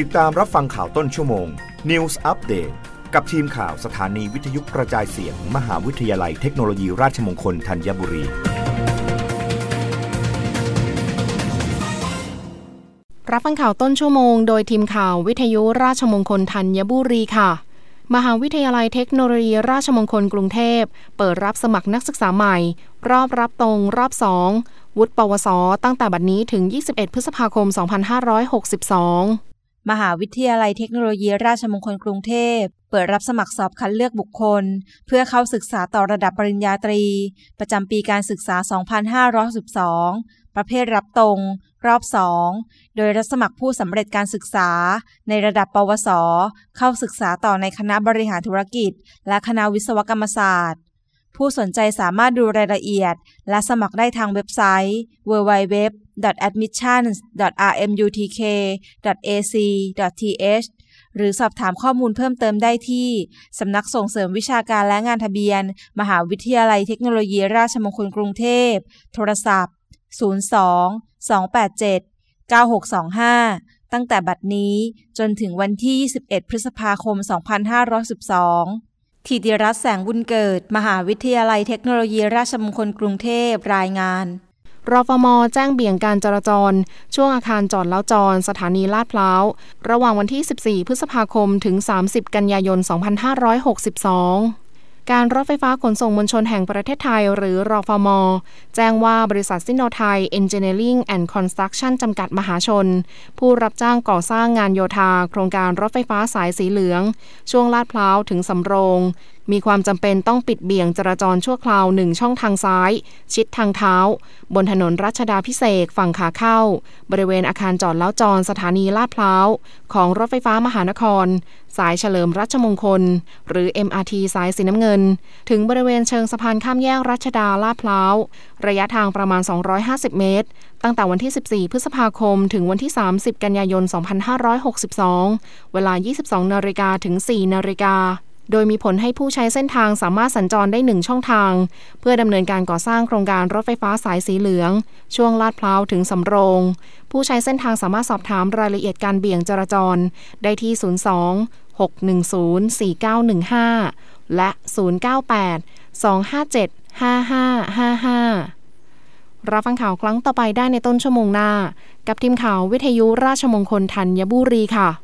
ติดตามรับฟังข่าวต้นชั่วโมง News Update กับทีมข่าวสถานีวิทยุกระจายเสียง มหาวิทยาลัยเทคโนโลยีราชมงคลธัญบุรี รับฟังข่าวต้นชั่วโมง โดยทีมข่าววิทยุราชมงคลธัญบุรีค่ะ มหาวิทยาลัยเทคโนโลยีราชมงคลกรุงเทพ เปิดรับสมัครนักศึกษาใหม่ รอบรับตรงรอบ2วุฒิปวส ตั้งแต่บัดนี้ถึง 21 พฤษภาคม 2562 มหาวิทยาลัยเทคโนโลยีราชมงคลกรุงเทพ เปิดรับสมัครสอบคัดเลือกบุคคล เพื่อเข้าศึกษาต่อระดับปริญญาตรี ประจำปีการศึกษา 2562ประเภทรับตรง รอบ 2 โดยรับสมัครผู้สำเร็จการศึกษา ในระดับปวส เข้าศึกษาต่อในคณะบริหารธุรกิจ และคณะวิศวกรรมศาสตร์ผู้สนใจสามารถดูรายละเอียด และสมัครได้ทางเว็บไซต์ www.admissions.rmutk.ac.th หรือสอบถามข้อมูลเพิ่มเติมได้ที่ สำนักส่งเสริมวิชาการและงานทะเบียน มหาวิทยาลัยเทคโนโลยีราชมงคลกรุงเทพ โทรศัพท์ 02 287 9625 ตั้งแต่บัดนี้จนถึงวันที่ 21 พฤษภาคม 2512ธีติรัตแสงบุญเกิด มหาวิทยาลัยเทคโนโลยีราชมงคลกรุงเทพรายงาน รฟม แจ้งเบี่ยงการจราจร ช่วงอาคารจอดแล้วจร สถานีลาดพร้าว ระหว่างวันที่ 14 พฤษภาคม ถึง 30 กันยายน 2562การรถไฟฟ้าขนส่งมวลชนแห่งประเทศไทย หรือรอฟม แจ้งว่าบริษัทซิโนไทย Engineering and Construction จำกัดมหาชน ผู้รับจ้างก่อสร้างงานโยธา โครงการรถไฟฟ้าสายสีเหลือง ช่วงลาดพร้าวถึงสำโรง มีความจำเป็นต้องปิดเบี่ยงจราจรชั่วคราวหนึ่งช่องทางซ้าย ชิดทางเท้า บนถนนรัชดาพิเศษฝั่งขาเข้า บริเวณอาคารจอดแล้วจรสถานีลาดพร้าว ของรถไฟฟ้ามหานคร สายเฉลิมรัชมงคล หรือ MRT สายสีน้ำเงิน ถึงบริเวณเชิงสะพานข้ามแยกรัชดาลาดพร้าว ระยะทางประมาณ 250 เมตร ตั้งแต่วันที่ 14 พฤษภาคม ถึงวันที่ 30 กันยายน 2562 เวลา 22 นาฬิกาถึง 4 นาฬิกา โดยมีผลให้ผู้ใช้เส้นทางสามารถสัญจรได้หนึ่งช่องทาง เพื่อดำเนินการก่อสร้างโครงการรถไฟฟ้าสายสีเหลือง ช่วงลาดพร้าวถึงสำโรง ผู้ใช้เส้นทางสามารถสอบถามรายละเอียดการเบี่ยงจราจร ได้ที่ 02 610 4915 และ 098 257 5555 รับฟังข่าวครั้งต่อไปได้ในต้นชั่วโมงหน้า กับทีมข่าววิทยุราชมงคลธัญบุรีค่ะ